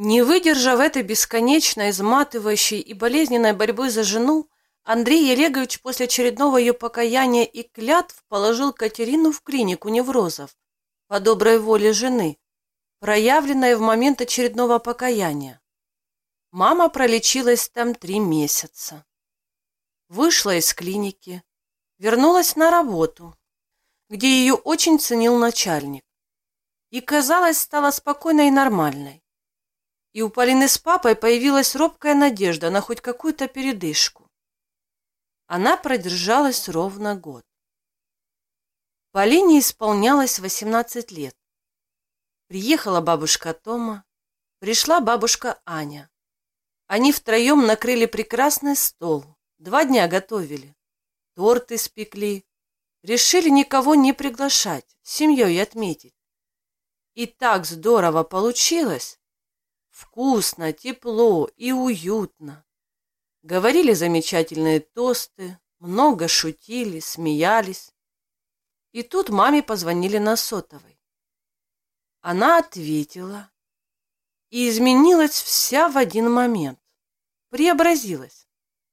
Не выдержав этой бесконечно изматывающей и болезненной борьбы за жену, Андрей Олегович после очередного ее покаяния и клятв положил Катерину в клинику неврозов по доброй воле жены, проявленной в момент очередного покаяния. Мама пролечилась там три месяца. Вышла из клиники, вернулась на работу, где ее очень ценил начальник. И, казалось, стала спокойной и нормальной и у Полины с папой появилась робкая надежда на хоть какую-то передышку. Она продержалась ровно год. Полине исполнялось 18 лет. Приехала бабушка Тома, пришла бабушка Аня. Они втроем накрыли прекрасный стол, два дня готовили, торт испекли, решили никого не приглашать, семьей отметить. И так здорово получилось, Вкусно, тепло и уютно. Говорили замечательные тосты, много шутили, смеялись. И тут маме позвонили на сотовой. Она ответила и изменилась вся в один момент. Преобразилась.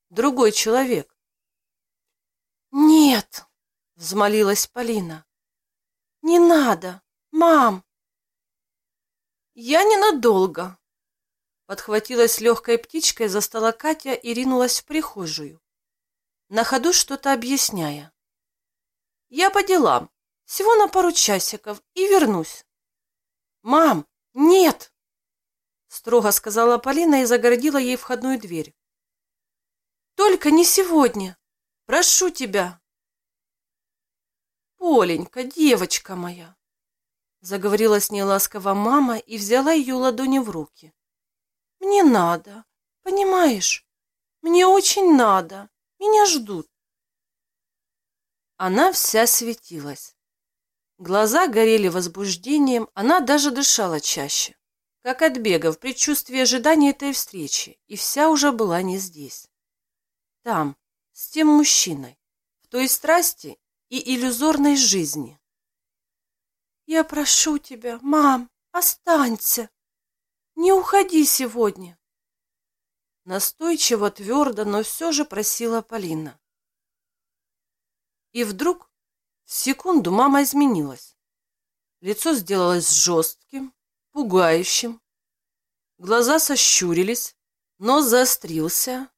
Другой человек. «Нет!» — взмолилась Полина. «Не надо, мам!» «Я ненадолго», Подхватилась легкой птичкой, застала Катя и ринулась в прихожую, на ходу что-то объясняя. «Я по делам, всего на пару часиков, и вернусь». «Мам, нет!» строго сказала Полина и загородила ей входную дверь. «Только не сегодня! Прошу тебя!» «Поленька, девочка моя!» заговорила с ней ласково мама и взяла ее ладони в руки. Мне надо, понимаешь? Мне очень надо. Меня ждут. Она вся светилась. Глаза горели возбуждением, она даже дышала чаще, как от бега в предчувствии ожидания этой встречи, и вся уже была не здесь. Там, с тем мужчиной, в той страсти и иллюзорной жизни. «Я прошу тебя, мам, останься!» Не уходи сегодня. Настойчиво, твердо, но все же просила Полина. И вдруг в секунду мама изменилась. Лицо сделалось жестким, пугающим. Глаза сощурились, нос заострился,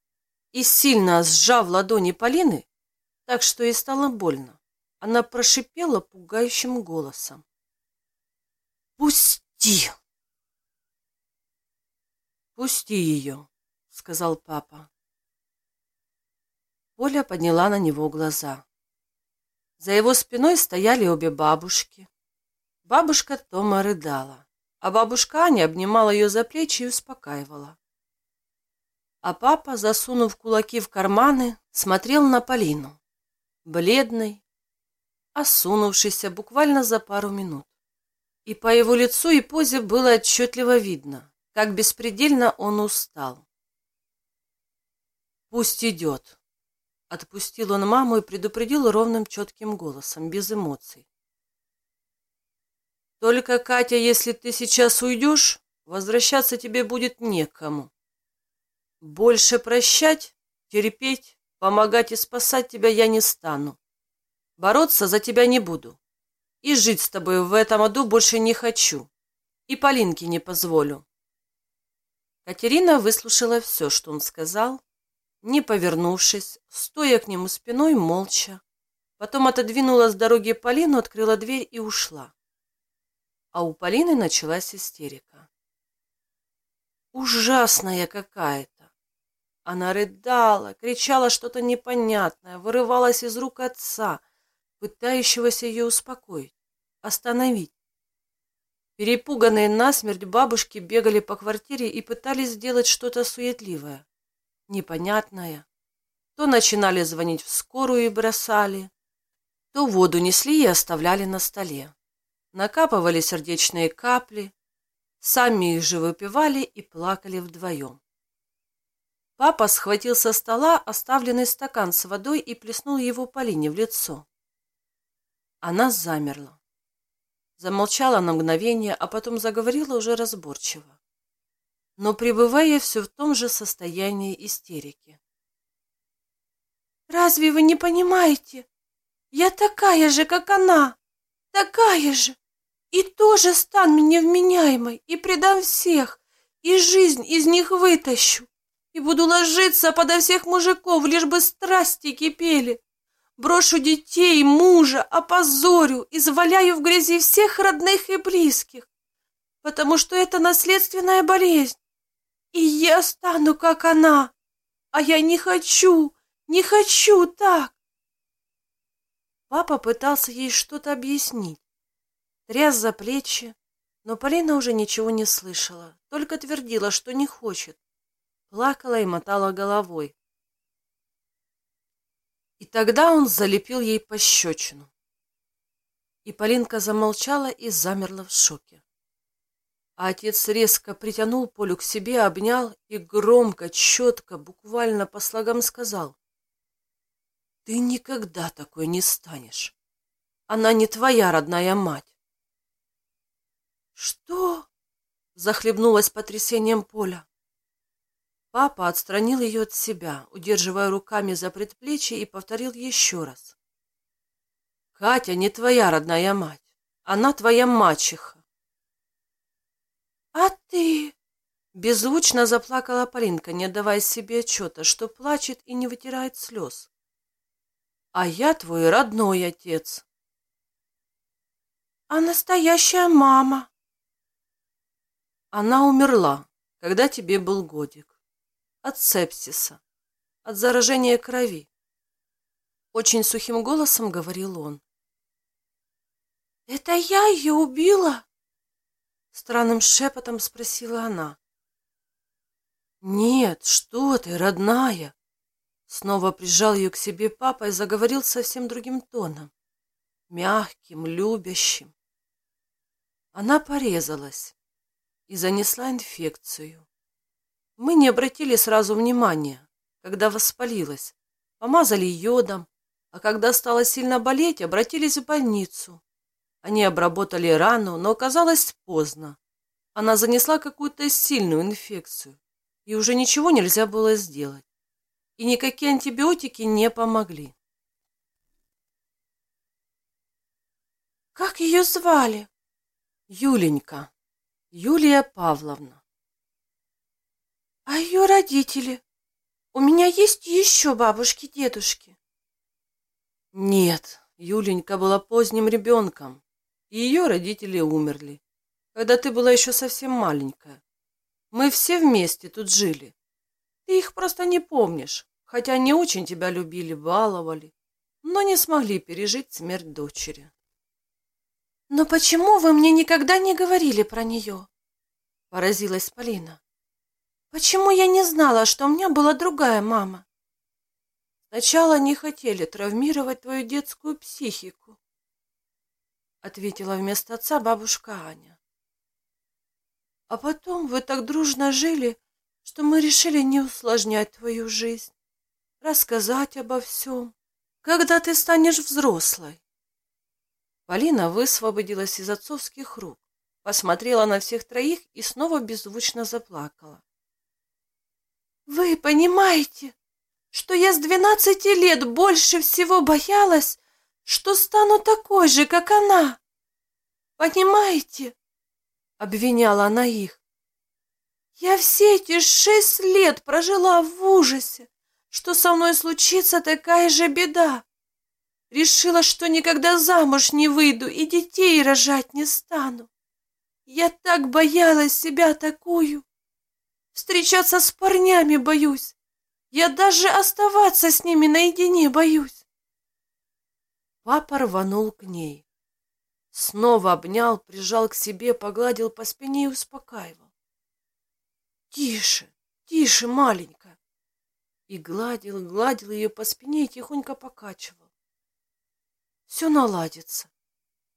и, сильно сжав ладони Полины, так что ей стало больно, она прошипела пугающим голосом. «Пусти!» «Пусти ее», — сказал папа. Поля подняла на него глаза. За его спиной стояли обе бабушки. Бабушка Тома рыдала, а бабушка Аня обнимала ее за плечи и успокаивала. А папа, засунув кулаки в карманы, смотрел на Полину, бледный, осунувшийся буквально за пару минут. И по его лицу и позе было отчетливо видно, как беспредельно он устал. «Пусть идет», — отпустил он маму и предупредил ровным четким голосом, без эмоций. «Только, Катя, если ты сейчас уйдешь, возвращаться тебе будет некому. Больше прощать, терпеть, помогать и спасать тебя я не стану. Бороться за тебя не буду. И жить с тобой в этом аду больше не хочу. И Полинке не позволю. Катерина выслушала все, что он сказал, не повернувшись, стоя к нему спиной молча. Потом отодвинула с дороги Полину, открыла дверь и ушла. А у Полины началась истерика. Ужасная какая-то. Она рыдала, кричала что-то непонятное, вырывалась из рук отца, пытающегося ее успокоить, остановить. Перепуганные насмерть бабушки бегали по квартире и пытались сделать что-то суетливое, непонятное. То начинали звонить в скорую и бросали, то воду несли и оставляли на столе. Накапывали сердечные капли, сами их же выпивали и плакали вдвоем. Папа схватил со стола оставленный стакан с водой и плеснул его Полине в лицо. Она замерла. Замолчала на мгновение, а потом заговорила уже разборчиво. но пребывая все в том же состоянии истерики. «Разве вы не понимаете? Я такая же, как она, такая же, и тоже стану невменяемой, и предам всех, и жизнь из них вытащу, и буду ложиться подо всех мужиков, лишь бы страсти кипели. Брошу детей, мужа, опозорю, изваляю в грязи всех родных и близких, потому что это наследственная болезнь. И я стану, как она, а я не хочу, не хочу так. Папа пытался ей что-то объяснить, тряс за плечи, но Полина уже ничего не слышала, только твердила, что не хочет, плакала и мотала головой. И тогда он залепил ей пощечину. И Полинка замолчала и замерла в шоке. А отец резко притянул Полю к себе, обнял и громко, четко, буквально по слогам сказал. «Ты никогда такой не станешь. Она не твоя родная мать». «Что?» — захлебнулась потрясением Поля. Папа отстранил ее от себя, удерживая руками за предплечье, и повторил еще раз. «Катя не твоя родная мать. Она твоя мачеха». «А ты?» Беззвучно заплакала Полинка, не отдавая себе отчета, что плачет и не вытирает слез. «А я твой родной отец». «А настоящая мама?» Она умерла, когда тебе был годик от сепсиса, от заражения крови. Очень сухим голосом говорил он. «Это я ее убила?» Странным шепотом спросила она. «Нет, что ты, родная!» Снова прижал ее к себе папа и заговорил совсем другим тоном, мягким, любящим. Она порезалась и занесла инфекцию. Мы не обратили сразу внимания, когда воспалилась. Помазали йодом, а когда стало сильно болеть, обратились в больницу. Они обработали рану, но оказалось поздно. Она занесла какую-то сильную инфекцию, и уже ничего нельзя было сделать. И никакие антибиотики не помогли. «Как ее звали?» «Юленька. Юлия Павловна». А ее родители? У меня есть еще бабушки-дедушки? Нет, Юленька была поздним ребенком, и ее родители умерли, когда ты была еще совсем маленькая. Мы все вместе тут жили. Ты их просто не помнишь, хотя они очень тебя любили, баловали, но не смогли пережить смерть дочери. «Но почему вы мне никогда не говорили про нее?» — поразилась Полина. Почему я не знала, что у меня была другая мама? Сначала не хотели травмировать твою детскую психику, ответила вместо отца бабушка Аня. А потом вы так дружно жили, что мы решили не усложнять твою жизнь, рассказать обо всем, когда ты станешь взрослой. Полина высвободилась из отцовских рук, посмотрела на всех троих и снова беззвучно заплакала. Вы понимаете, что я с двенадцати лет больше всего боялась, что стану такой же, как она? Понимаете? Обвиняла она их. Я все эти шесть лет прожила в ужасе, что со мной случится такая же беда. Решила, что никогда замуж не выйду и детей рожать не стану. Я так боялась себя такую. Встречаться с парнями боюсь. Я даже оставаться с ними наедине боюсь. Папа рванул к ней. Снова обнял, прижал к себе, погладил по спине и успокаивал. «Тише, тише, маленькая!» И гладил, гладил ее по спине и тихонько покачивал. «Все наладится,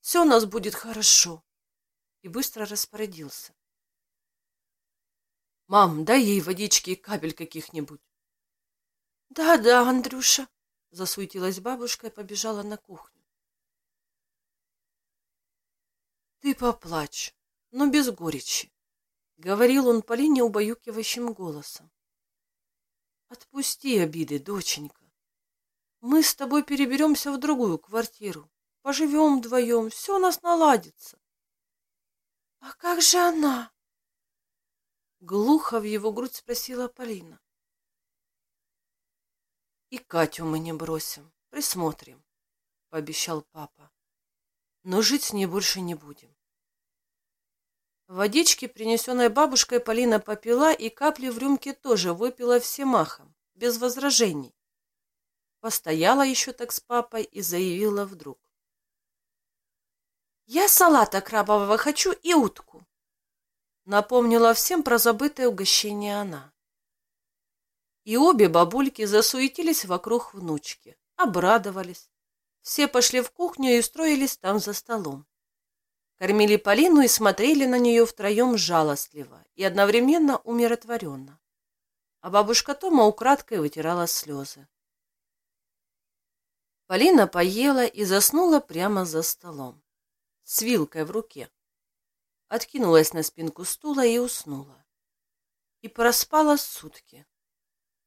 все у нас будет хорошо!» И быстро распорядился. Мам, дай ей водички и капель каких-нибудь. Да, да, Андрюша, засуетилась бабушка и побежала на кухню. Ты поплачь, но без горечи. Говорил он Полине убаюкивающим голосом. Отпусти обиды, доченька. Мы с тобой переберемся в другую квартиру. Поживем вдвоем, все у нас наладится. А как же она? Глухо в его грудь спросила Полина. И Катю мы не бросим, присмотрим, пообещал папа. Но жить с ней больше не будем. Водички, принесенной бабушкой, Полина попила, и капли в рюмке тоже выпила все махом, без возражений. Постояла еще так с папой и заявила вдруг. «Я салата крабового хочу и утку», — напомнила всем про забытое угощение она. И обе бабульки засуетились вокруг внучки, обрадовались. Все пошли в кухню и устроились там за столом. Кормили Полину и смотрели на нее втроем жалостливо и одновременно умиротворенно. А бабушка Тома украдкой вытирала слезы. Полина поела и заснула прямо за столом, с вилкой в руке. Откинулась на спинку стула и уснула. И проспала сутки.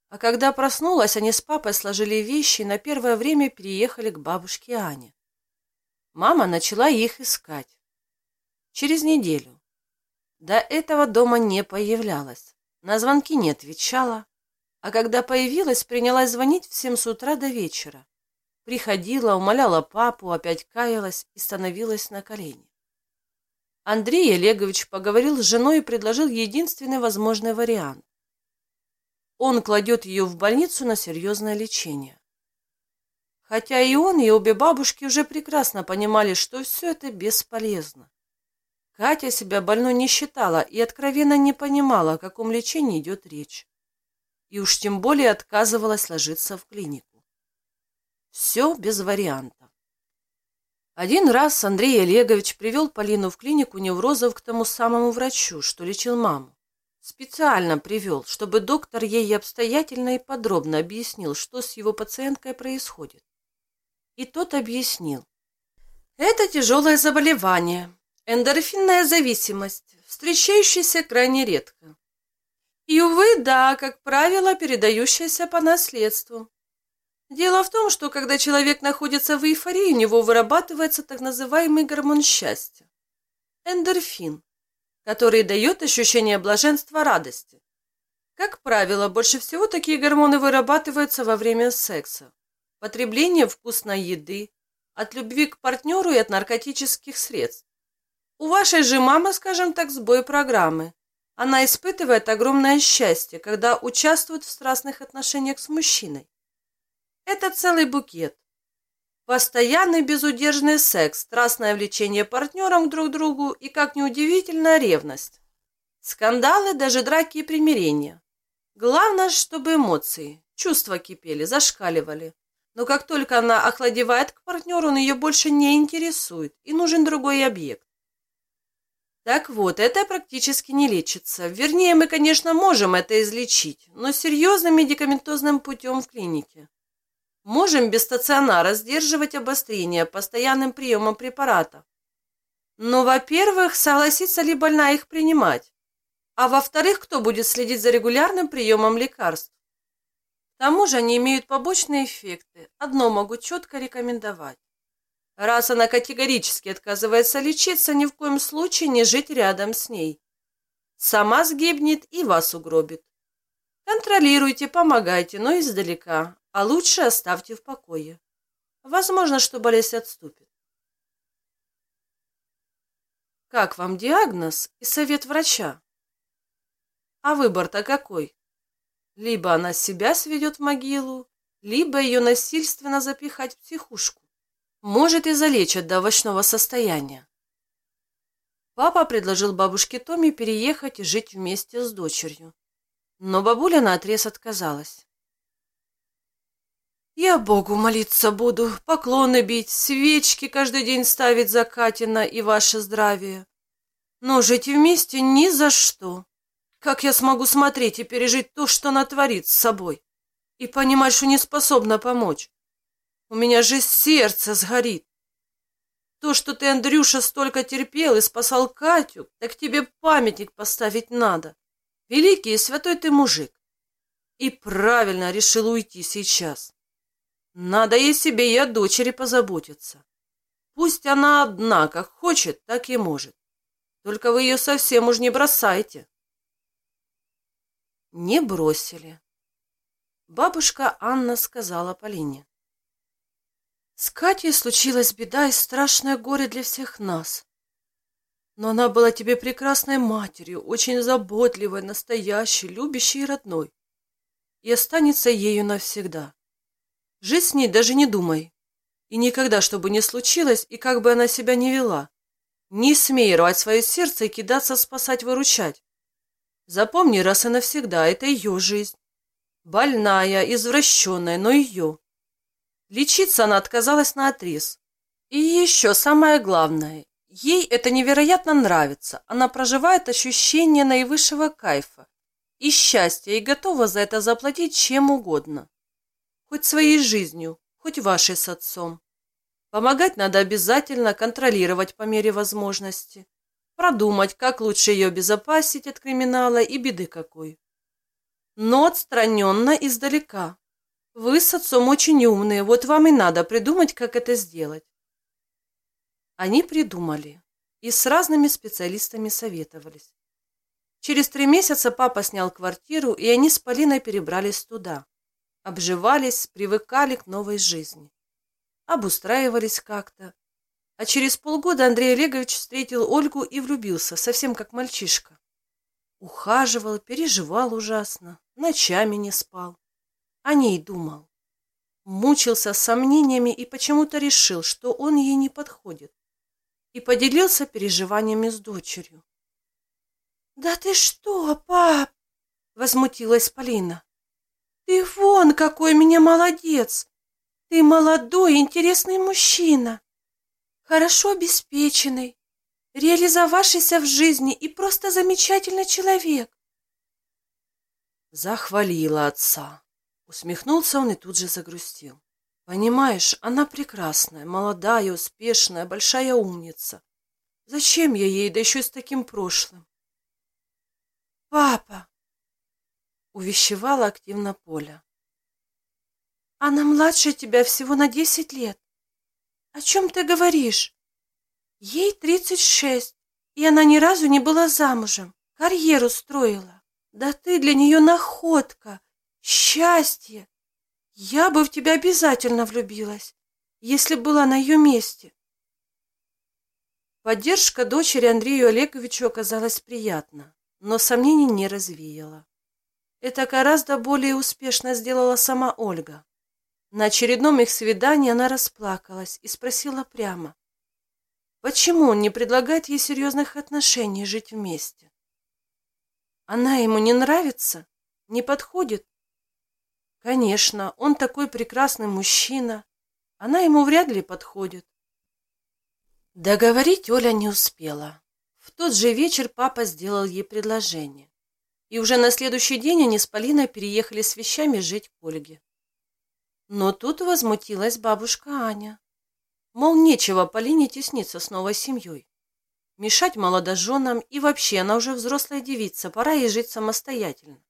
А когда проснулась, они с папой сложили вещи и на первое время переехали к бабушке Ане. Мама начала их искать. Через неделю. До этого дома не появлялась. На звонки не отвечала. А когда появилась, принялась звонить всем с утра до вечера. Приходила, умоляла папу, опять каялась и становилась на колени. Андрей Олегович поговорил с женой и предложил единственный возможный вариант. Он кладет ее в больницу на серьезное лечение. Хотя и он, и обе бабушки уже прекрасно понимали, что все это бесполезно. Катя себя больной не считала и откровенно не понимала, о каком лечении идет речь. И уж тем более отказывалась ложиться в клинику. Все без вариантов. Один раз Андрей Олегович привел Полину в клинику неврозов к тому самому врачу, что лечил маму. Специально привел, чтобы доктор ей обстоятельно и подробно объяснил, что с его пациенткой происходит. И тот объяснил. Это тяжелое заболевание, Эндорфинная зависимость, встречающаяся крайне редко. И, увы, да, как правило, передающаяся по наследству. Дело в том, что когда человек находится в эйфории, у него вырабатывается так называемый гормон счастья – эндорфин, который дает ощущение блаженства радости. Как правило, больше всего такие гормоны вырабатываются во время секса, потребления вкусной еды, от любви к партнеру и от наркотических средств. У вашей же мамы, скажем так, сбой программы. Она испытывает огромное счастье, когда участвует в страстных отношениях с мужчиной. Это целый букет. Постоянный безудержный секс, страстное влечение партнером друг к другу и, как неудивительно, ревность. Скандалы, даже драки и примирения. Главное, чтобы эмоции, чувства кипели, зашкаливали. Но как только она охладевает к партнеру, он ее больше не интересует, и нужен другой объект. Так вот, это практически не лечится. Вернее, мы, конечно, можем это излечить, но серьезным медикаментозным путем в клинике. Можем без стационара сдерживать обострение постоянным приемом препаратов. Но, во-первых, согласится ли больная их принимать? А во-вторых, кто будет следить за регулярным приемом лекарств? К тому же они имеют побочные эффекты. Одно могу четко рекомендовать. Раз она категорически отказывается лечиться, ни в коем случае не жить рядом с ней. Сама сгибнет и вас угробит. Контролируйте, помогайте, но издалека, а лучше оставьте в покое. Возможно, что болезнь отступит. Как вам диагноз и совет врача? А выбор-то какой? Либо она себя сведет в могилу, либо ее насильственно запихать в психушку. Может, и залечат до овощного состояния. Папа предложил бабушке Томе переехать и жить вместе с дочерью. Но бабуля наотрез отказалась. «Я Богу молиться буду, поклоны бить, свечки каждый день ставить за Катина и ваше здравие. Но жить вместе ни за что. Как я смогу смотреть и пережить то, что она творит с собой, и понимать, что не способна помочь? У меня же сердце сгорит. То, что ты, Андрюша, столько терпел и спасал Катю, так тебе памятник поставить надо. Великий и святой ты мужик. И правильно решил уйти сейчас. Надо и себе, и о дочери позаботиться. Пусть она одна, как хочет, так и может. Только вы ее совсем уж не бросайте. Не бросили. Бабушка Анна сказала Полине. С Катей случилась беда и страшное горе для всех нас. Но она была тебе прекрасной матерью, очень заботливой, настоящей, любящей и родной. И останется ею навсегда. Жить с ней даже не думай. И никогда, что бы ни случилось, и как бы она себя не вела, не смей рвать свое сердце и кидаться спасать, выручать. Запомни раз и навсегда, это ее жизнь. Больная, извращенная, но ее. Лечиться она отказалась на отрез. И еще самое главное, ей это невероятно нравится. Она проживает ощущение наивысшего кайфа и счастья и готова за это заплатить чем угодно. Хоть своей жизнью, хоть вашей с отцом. Помогать надо обязательно, контролировать по мере возможности. Продумать, как лучше ее обезопасить от криминала и беды какой. Но отстраненно издалека, вы с отцом очень умные, вот вам и надо придумать, как это сделать. Они придумали и с разными специалистами советовались. Через три месяца папа снял квартиру, и они с Полиной перебрались туда. Обживались, привыкали к новой жизни. Обустраивались как-то. А через полгода Андрей Олегович встретил Ольгу и влюбился, совсем как мальчишка. Ухаживал, переживал ужасно, ночами не спал о ней думал. Мучился сомнениями и почему-то решил, что он ей не подходит. И поделился переживаниями с дочерью. «Да ты что, пап?» — возмутилась Полина. «Ты вон какой меня молодец! Ты молодой, интересный мужчина, хорошо обеспеченный, реализовавшийся в жизни и просто замечательный человек!» Захвалила отца. Усмехнулся он и тут же загрустил. Понимаешь, она прекрасная, молодая, успешная, большая умница. Зачем я ей, да еще с таким прошлым? Папа! Увещевала активно Поля. Она младше тебя всего на десять лет. О чем ты говоришь? Ей тридцать шесть, и она ни разу не была замужем, карьеру строила. Да ты для нее находка, Счастье! Я бы в тебя обязательно влюбилась, если была на ее месте. Поддержка дочери Андрею Олеговичу оказалась приятна, но сомнений не развеяла. Это гораздо более успешно сделала сама Ольга. На очередном их свидании она расплакалась и спросила прямо, почему он не предлагает ей серьезных отношений жить вместе. Она ему не нравится, не подходит, Конечно, он такой прекрасный мужчина. Она ему вряд ли подходит. Договорить Оля не успела. В тот же вечер папа сделал ей предложение. И уже на следующий день они с Полиной переехали с вещами жить к Ольге. Но тут возмутилась бабушка Аня. Мол, нечего Полине тесниться с новой семьей. Мешать молодоженам и вообще она уже взрослая девица, пора ей жить самостоятельно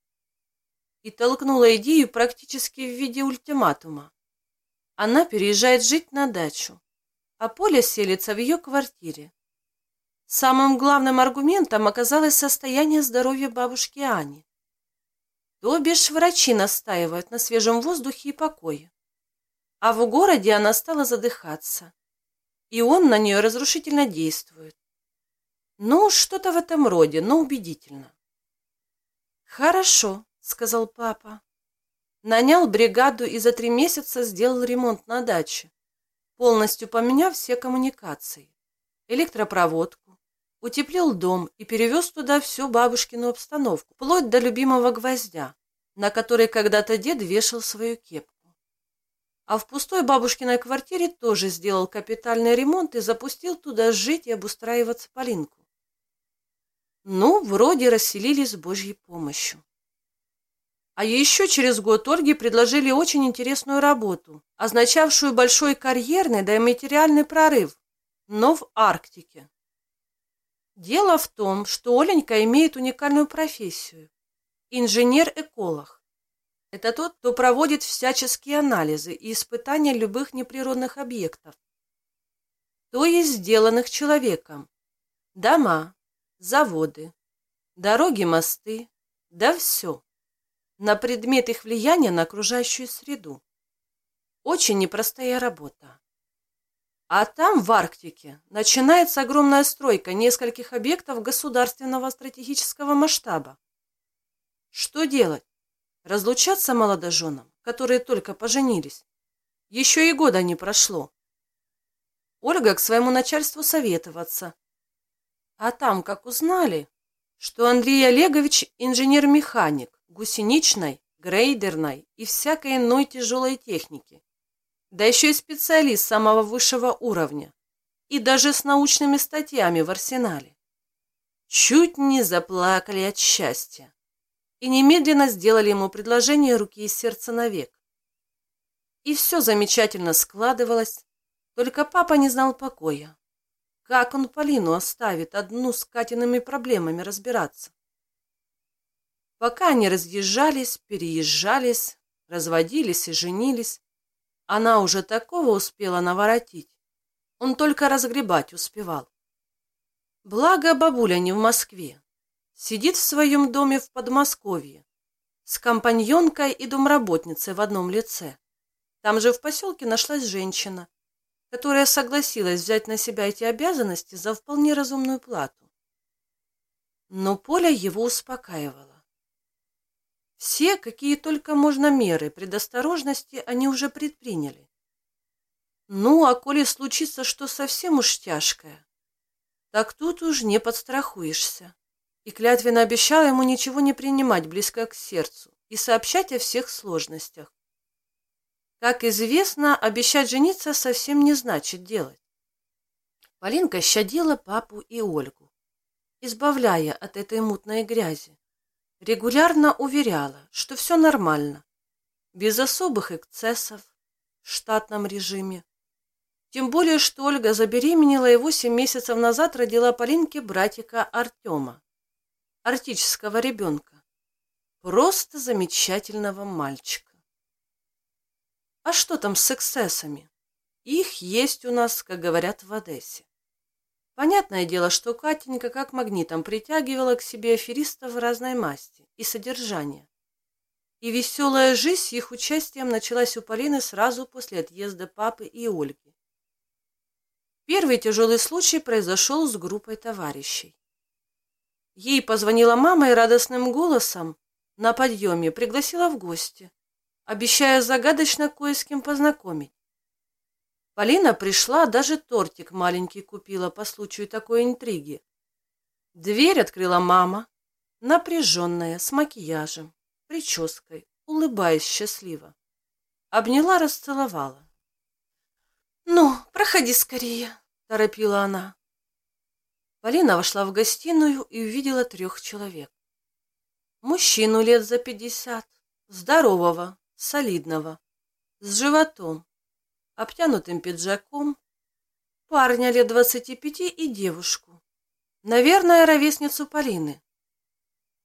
и толкнула идею практически в виде ультиматума. Она переезжает жить на дачу, а Поля селится в ее квартире. Самым главным аргументом оказалось состояние здоровья бабушки Ани. То бишь врачи настаивают на свежем воздухе и покое. А в городе она стала задыхаться, и он на нее разрушительно действует. Ну, что-то в этом роде, но убедительно. Хорошо, сказал папа. Нанял бригаду и за три месяца сделал ремонт на даче, полностью поменяв все коммуникации, электропроводку, утеплил дом и перевез туда всю бабушкину обстановку, вплоть до любимого гвоздя, на который когда-то дед вешал свою кепку. А в пустой бабушкиной квартире тоже сделал капитальный ремонт и запустил туда жить и обустраиваться Полинку. Ну, вроде расселились с Божьей помощью. А еще через год Ольге предложили очень интересную работу, означавшую большой карьерный, да и материальный прорыв. но в Арктике. Дело в том, что Оленька имеет уникальную профессию – инженер-эколог. Это тот, кто проводит всяческие анализы и испытания любых неприродных объектов, то есть сделанных человеком. Дома, заводы, дороги, мосты, да все. На предмет их влияния на окружающую среду. Очень непростая работа. А там, в Арктике, начинается огромная стройка нескольких объектов государственного стратегического масштаба. Что делать? Разлучаться молодоженам, которые только поженились? Еще и года не прошло. Ольга к своему начальству советоваться. А там, как узнали, что Андрей Олегович инженер-механик гусеничной, грейдерной и всякой иной тяжелой техники, да еще и специалист самого высшего уровня, и даже с научными статьями в арсенале. Чуть не заплакали от счастья и немедленно сделали ему предложение руки и сердца навек. И все замечательно складывалось, только папа не знал покоя. Как он Полину оставит одну с Катиными проблемами разбираться? Пока они разъезжались, переезжались, разводились и женились, она уже такого успела наворотить. Он только разгребать успевал. Благо бабуля не в Москве. Сидит в своем доме в Подмосковье. С компаньонкой и домработницей в одном лице. Там же в поселке нашлась женщина, которая согласилась взять на себя эти обязанности за вполне разумную плату. Но Поля его успокаивала. Все, какие только можно меры предосторожности, они уже предприняли. Ну, а коли случится что совсем уж тяжкое, так тут уж не подстрахуешься. И клятвенно обещала ему ничего не принимать близко к сердцу и сообщать о всех сложностях. Как известно, обещать жениться совсем не значит делать. Полинка щадила папу и Ольгу, избавляя от этой мутной грязи регулярно уверяла, что все нормально, без особых эксцессов, в штатном режиме. Тем более, что Ольга забеременела и восемь месяцев назад родила Полинке братика Артема, артического ребенка, просто замечательного мальчика. А что там с эксцессами? Их есть у нас, как говорят в Одессе. Понятное дело, что Катенька как магнитом притягивала к себе аферистов разной масти и содержания. И веселая жизнь с их участием началась у Полины сразу после отъезда папы и Ольги. Первый тяжелый случай произошел с группой товарищей. Ей позвонила мама и радостным голосом на подъеме пригласила в гости, обещая загадочно кое с кем познакомить. Полина пришла, даже тортик маленький купила по случаю такой интриги. Дверь открыла мама, напряженная, с макияжем, прической, улыбаясь счастливо. Обняла, расцеловала. «Ну, проходи скорее», — торопила она. Полина вошла в гостиную и увидела трех человек. Мужчину лет за пятьдесят, здорового, солидного, с животом, обтянутым пиджаком, парня лет двадцати пяти и девушку, наверное, ровесницу Полины.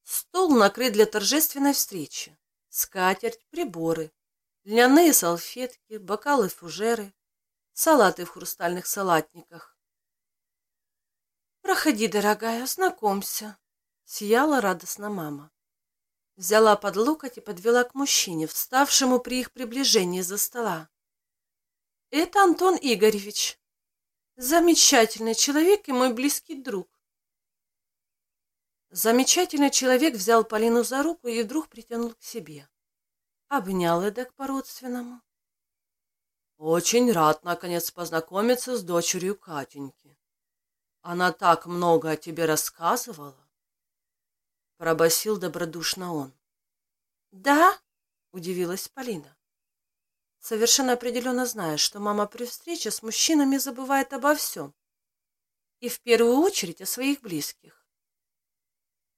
Стол накрыт для торжественной встречи. Скатерть, приборы, льняные салфетки, бокалы, фужеры, салаты в хрустальных салатниках. «Проходи, дорогая, знакомься», — сияла радостно мама. Взяла под локоть и подвела к мужчине, вставшему при их приближении за стола. Это Антон Игоревич. Замечательный человек и мой близкий друг. Замечательный человек взял Полину за руку и вдруг притянул к себе. Обнял эдак по-родственному. Очень рад, наконец, познакомиться с дочерью Катеньки. Она так много о тебе рассказывала. Пробасил добродушно он. Да? Удивилась Полина совершенно определенно зная, что мама при встрече с мужчинами забывает обо всем. И в первую очередь о своих близких.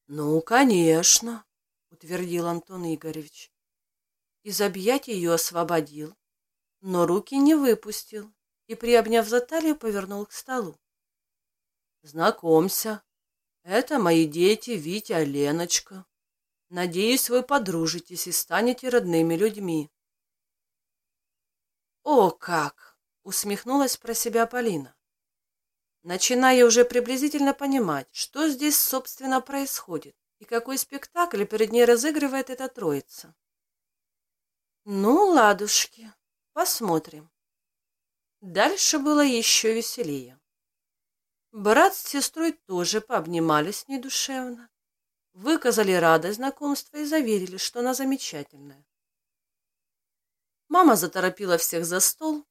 «Ну, конечно», — утвердил Антон Игоревич. Из объятий ее освободил, но руки не выпустил и, приобняв за талию, повернул к столу. «Знакомься, это мои дети Витя и Леночка. Надеюсь, вы подружитесь и станете родными людьми». «О, как!» — усмехнулась про себя Полина, начиная уже приблизительно понимать, что здесь, собственно, происходит и какой спектакль перед ней разыгрывает эта троица. «Ну, ладушки, посмотрим». Дальше было еще веселее. Брат с сестрой тоже пообнимались недушевно, выказали радость знакомства и заверили, что она замечательная. Мама заторопила всех за стол,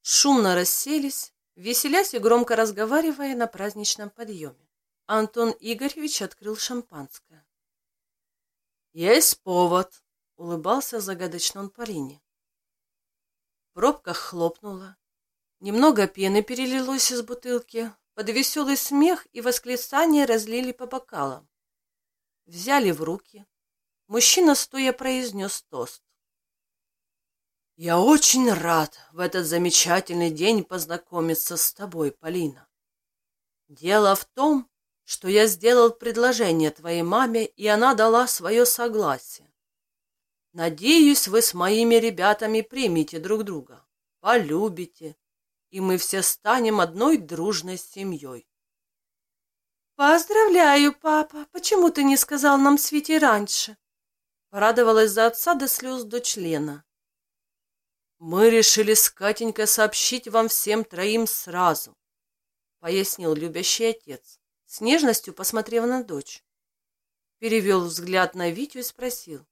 шумно расселись, веселясь и громко разговаривая на праздничном подъеме. Антон Игоревич открыл шампанское. «Есть повод», — улыбался загадочно он Полине. Пробка хлопнула. Немного пены перелилось из бутылки, под веселый смех и восклицание разлили по бокалам. Взяли в руки. Мужчина стоя произнес тост. «Я очень рад в этот замечательный день познакомиться с тобой, Полина. Дело в том, что я сделал предложение твоей маме, и она дала свое согласие. Надеюсь, вы с моими ребятами примете друг друга, полюбите, и мы все станем одной дружной семьей. «Поздравляю, папа! Почему ты не сказал нам Свете раньше?» Порадовалась за отца до слез дочь Лена. «Мы решили с Катенькой сообщить вам всем троим сразу», пояснил любящий отец, с нежностью посмотрев на дочь. Перевел взгляд на Витю и спросил.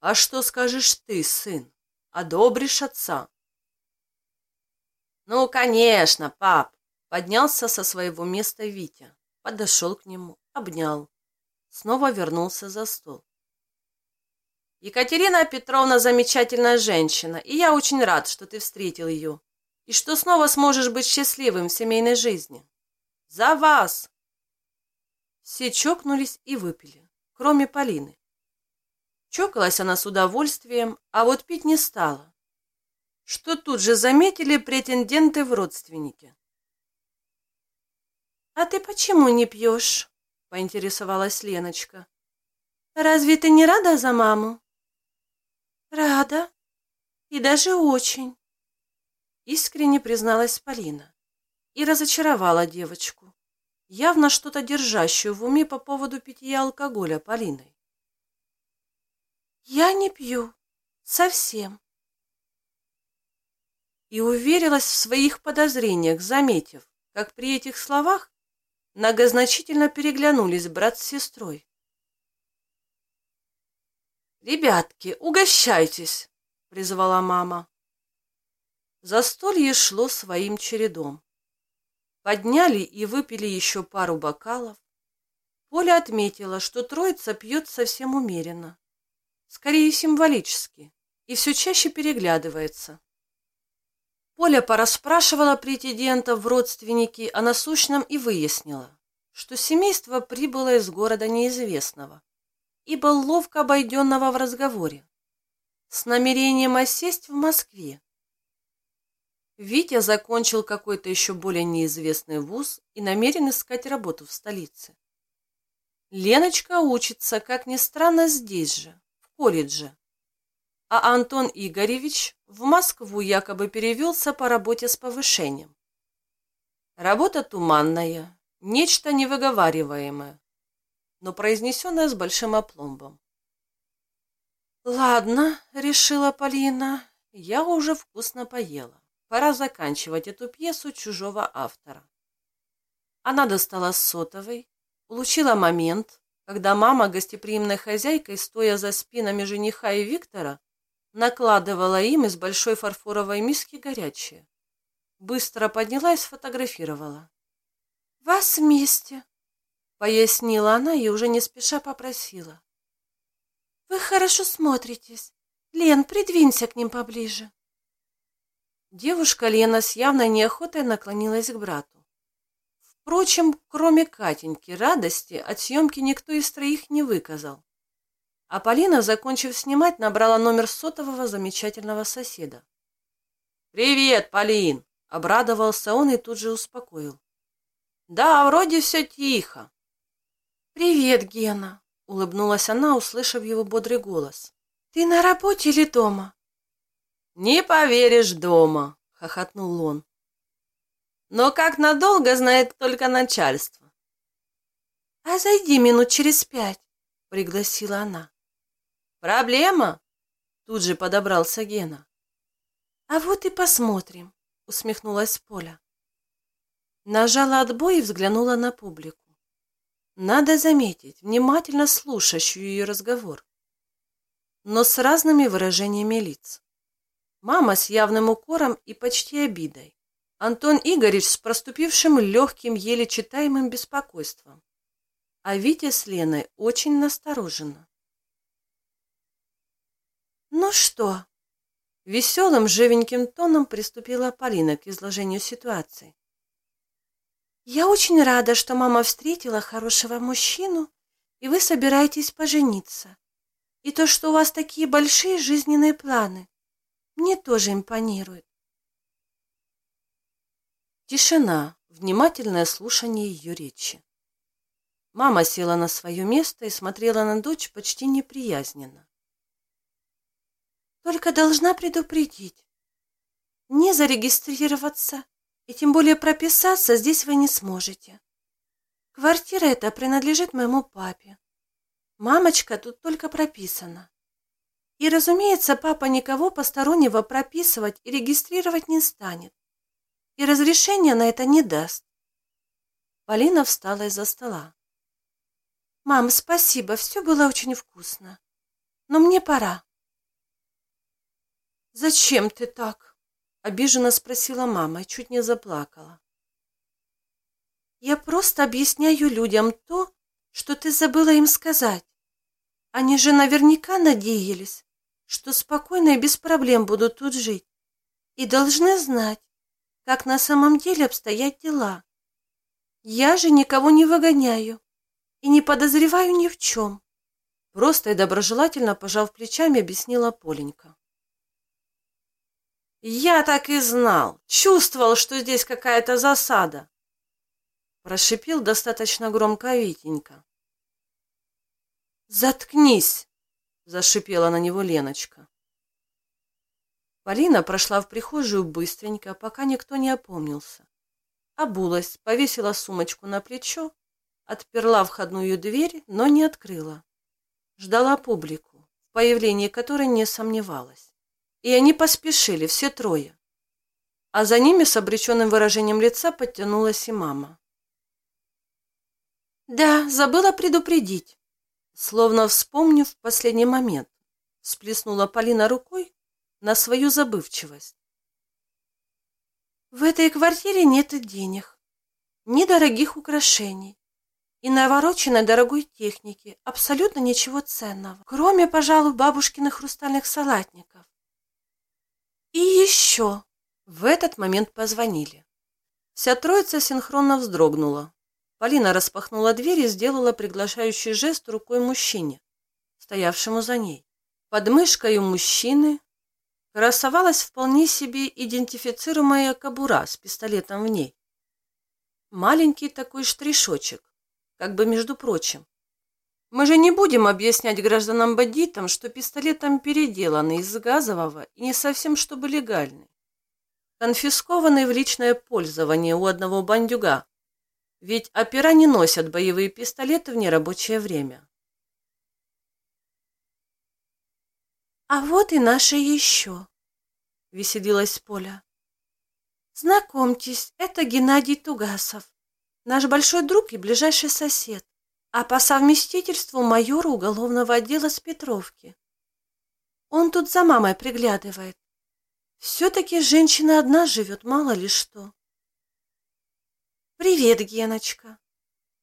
«А что скажешь ты, сын? Одобришь отца?» «Ну, конечно, пап!» Поднялся со своего места Витя, подошел к нему, обнял. Снова вернулся за стол. «Екатерина Петровна замечательная женщина, и я очень рад, что ты встретил ее, и что снова сможешь быть счастливым в семейной жизни. За вас!» Все чокнулись и выпили, кроме Полины. Чокалась она с удовольствием, а вот пить не стала что тут же заметили претенденты в родственники. «А ты почему не пьешь?» — поинтересовалась Леночка. «Разве ты не рада за маму?» «Рада. И даже очень», — искренне призналась Полина и разочаровала девочку, явно что-то держащую в уме по поводу питья алкоголя Полиной. «Я не пью. Совсем и уверилась в своих подозрениях, заметив, как при этих словах многозначительно переглянулись брат с сестрой. «Ребятки, угощайтесь!» — призвала мама. Застолье шло своим чередом. Подняли и выпили еще пару бокалов. Поля отметила, что троица пьет совсем умеренно, скорее символически, и все чаще переглядывается. Поля порасспрашивала претендентов в родственники о насущном и выяснила, что семейство прибыло из города неизвестного и был ловко обойденного в разговоре с намерением осесть в Москве. Витя закончил какой-то еще более неизвестный вуз и намерен искать работу в столице. Леночка учится, как ни странно, здесь же, в колледже, а Антон Игоревич в Москву якобы перевелся по работе с повышением. Работа туманная, нечто невыговариваемое, но произнесенное с большим опломбом. «Ладно», — решила Полина, — «я уже вкусно поела. Пора заканчивать эту пьесу чужого автора». Она достала сотовой, улучила момент, когда мама, гостеприимной хозяйкой, стоя за спинами жениха и Виктора, накладывала им из большой фарфоровой миски горячее. Быстро подняла и сфотографировала. «Вас вместе», — пояснила она и уже не спеша попросила. «Вы хорошо смотритесь. Лен, придвинься к ним поближе». Девушка Лена с явной неохотой наклонилась к брату. Впрочем, кроме Катеньки, радости от съемки никто из троих не выказал. А Полина, закончив снимать, набрала номер сотового замечательного соседа. «Привет, Полин!» Обрадовался он и тут же успокоил. Да, вроде все тихо. Привет, Гена, улыбнулась она, услышав его бодрый голос. Ты на работе или дома? Не поверишь, дома, хохотнул он. Но как надолго, знает только начальство. А зайди минут через пять, пригласила она. Проблема? Тут же подобрался Гена. А вот и посмотрим, усмехнулась Поля. Нажала отбой и взглянула на публику. Надо заметить, внимательно слушающую ее разговор, но с разными выражениями лиц. Мама с явным укором и почти обидой. Антон Игоревич с проступившим легким, еле читаемым беспокойством. А Витя с Леной очень настороженно. «Ну что?» Веселым, живеньким тоном приступила Полина к изложению ситуации. «Я очень рада, что мама встретила хорошего мужчину, и вы собираетесь пожениться. И то, что у вас такие большие жизненные планы, мне тоже импонирует». Тишина, внимательное слушание ее речи. Мама села на свое место и смотрела на дочь почти неприязненно. Только должна предупредить. Не зарегистрироваться и тем более прописаться здесь вы не сможете. Квартира эта принадлежит моему папе. Мамочка тут только прописана. И, разумеется, папа никого постороннего прописывать и регистрировать не станет. И разрешения на это не даст. Полина встала из-за стола. «Мам, спасибо, все было очень вкусно. Но мне пора». «Зачем ты так?» Обиженно спросила мама и чуть не заплакала. Я просто объясняю людям то, что ты забыла им сказать. Они же наверняка надеялись, что спокойно и без проблем будут тут жить. И должны знать, как на самом деле обстоят дела. Я же никого не выгоняю и не подозреваю ни в чем. Просто и доброжелательно, пожав плечами, объяснила Поленька. «Я так и знал! Чувствовал, что здесь какая-то засада!» Прошипел достаточно громко Витенька. «Заткнись!» — зашипела на него Леночка. Полина прошла в прихожую быстренько, пока никто не опомнился. Обулась, повесила сумочку на плечо, отперла входную дверь, но не открыла. Ждала публику, в появлении которой не сомневалась. И они поспешили, все трое. А за ними с обреченным выражением лица подтянулась и мама. «Да, забыла предупредить», словно вспомнив в последний момент, всплеснула Полина рукой на свою забывчивость. «В этой квартире нет денег, ни дорогих украшений и навороченной дорогой техники, абсолютно ничего ценного, кроме, пожалуй, бабушкиных хрустальных салатников. И еще. В этот момент позвонили. Вся троица синхронно вздрогнула. Полина распахнула дверь и сделала приглашающий жест рукой мужчине, стоявшему за ней. Под мышкой у мужчины красовалась вполне себе идентифицируемая кобура с пистолетом в ней. Маленький такой штришочек, как бы между прочим, мы же не будем объяснять гражданам-бандитам, что пистолет там переделанный из газового и не совсем чтобы легальный. Конфискованный в личное пользование у одного бандюга. Ведь опера не носят боевые пистолеты в нерабочее время. «А вот и наши еще», — веселилась Поля. «Знакомьтесь, это Геннадий Тугасов, наш большой друг и ближайший сосед а по совместительству майор уголовного отдела с Петровки. Он тут за мамой приглядывает. Все-таки женщина одна живет, мало ли что. «Привет, Геночка!»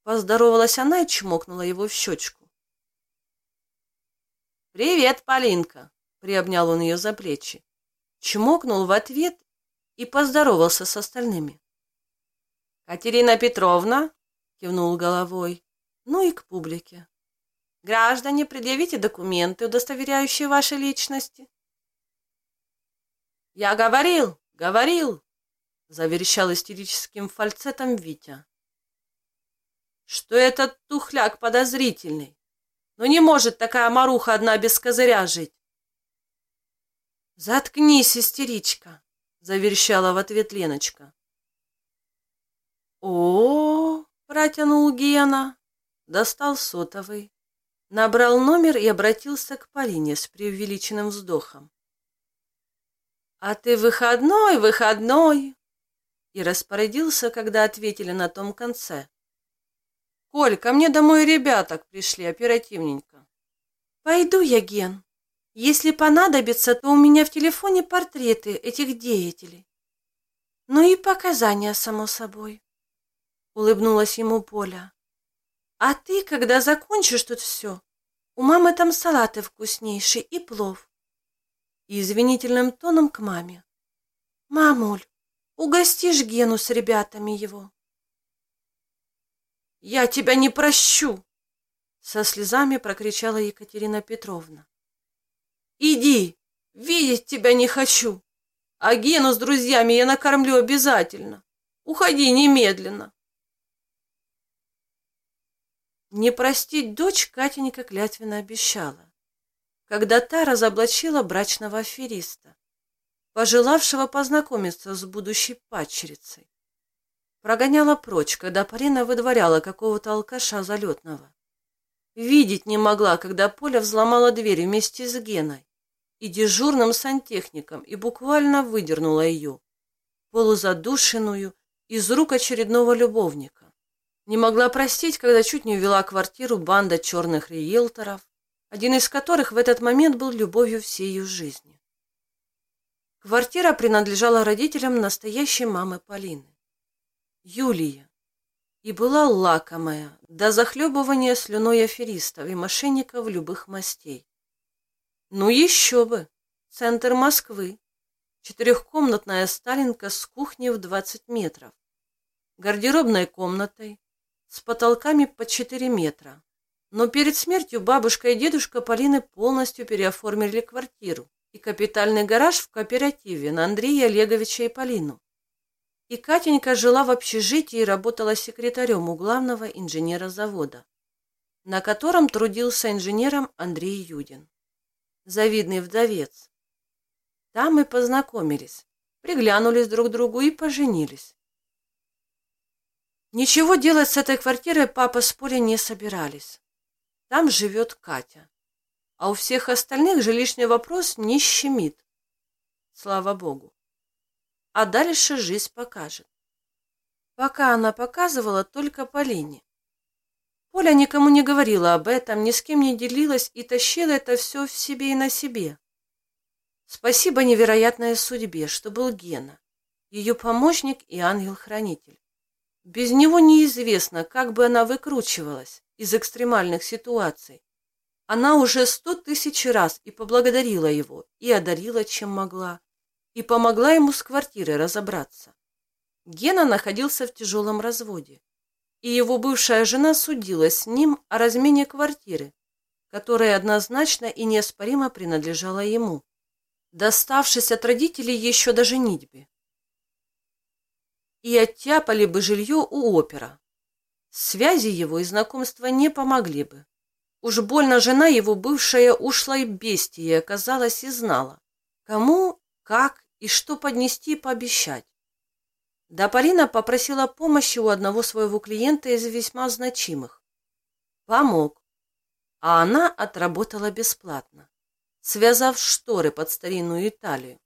Поздоровалась она и чмокнула его в щечку. «Привет, Полинка!» — приобнял он ее за плечи. Чмокнул в ответ и поздоровался с остальными. «Катерина Петровна?» — кивнул головой ну и к публике. Граждане, предъявите документы, удостоверяющие ваши личности. Я говорил, говорил, заверещал истерическим фальцетом Витя. Что этот тухляк подозрительный? Но не может такая маруха одна без козыря жить. Заткнись, истеричка, заверещала в ответ Леночка. -о протянул Гена, достал сотовый, набрал номер и обратился к Полине с преувеличенным вздохом. «А ты выходной, выходной!» И распорядился, когда ответили на том конце. «Коль, ко мне домой ребяток пришли оперативненько». «Пойду я, Ген. Если понадобится, то у меня в телефоне портреты этих деятелей. Ну и показания, само собой», — улыбнулась ему Поля. «А ты, когда закончишь тут все, у мамы там салаты вкуснейшие и плов. И извинительным тоном к маме. Мамуль, угостишь Гену с ребятами его? Я тебя не прощу! Со слезами прокричала Екатерина Петровна. Иди, видеть тебя не хочу. А Гену с друзьями я накормлю обязательно. Уходи немедленно. Не простить дочь Катенька клятвенно обещала, когда та разоблачила брачного афериста, пожелавшего познакомиться с будущей падчерицей. Прогоняла прочь, когда Полина выдворяла какого-то алкаша залетного. Видеть не могла, когда Поля взломала дверь вместе с Геной и дежурным сантехником и буквально выдернула ее, полузадушенную, из рук очередного любовника. Не могла простить, когда чуть не увела квартиру банда черных риэлторов, один из которых в этот момент был любовью всей ее жизни. Квартира принадлежала родителям настоящей мамы Полины, Юлии, и была лакомая до захлебывания слюной аферистов и мошенников любых мастей. Ну еще бы! Центр Москвы. Четырехкомнатная сталинка с кухней в 20 метров, гардеробной комнатой, с потолками по 4 метра. Но перед смертью бабушка и дедушка Полины полностью переоформили квартиру и капитальный гараж в кооперативе на Андрея Олеговича и Полину. И Катенька жила в общежитии и работала секретарем у главного инженера завода, на котором трудился инженером Андрей Юдин. Завидный вдовец. Там и познакомились, приглянулись друг к другу и поженились. Ничего делать с этой квартирой папа с Полей не собирались. Там живет Катя. А у всех остальных жилищный вопрос не щемит. Слава богу. А дальше жизнь покажет. Пока она показывала только Полине. Поля никому не говорила об этом, ни с кем не делилась и тащила это все в себе и на себе. Спасибо невероятной судьбе, что был Гена, ее помощник и ангел-хранитель. Без него неизвестно, как бы она выкручивалась из экстремальных ситуаций. Она уже сто тысяч раз и поблагодарила его, и одарила, чем могла, и помогла ему с квартирой разобраться. Гена находился в тяжелом разводе, и его бывшая жена судилась с ним о размене квартиры, которая однозначно и неоспоримо принадлежала ему, доставшись от родителей еще до женитьбы и оттяпали бы жилье у опера. Связи его и знакомства не помогли бы. Уж больно жена его, бывшая ушлой бестия, оказалась и знала, кому, как и что поднести и пообещать. Да Полина попросила помощи у одного своего клиента из весьма значимых. Помог, а она отработала бесплатно, связав шторы под старинную Италию.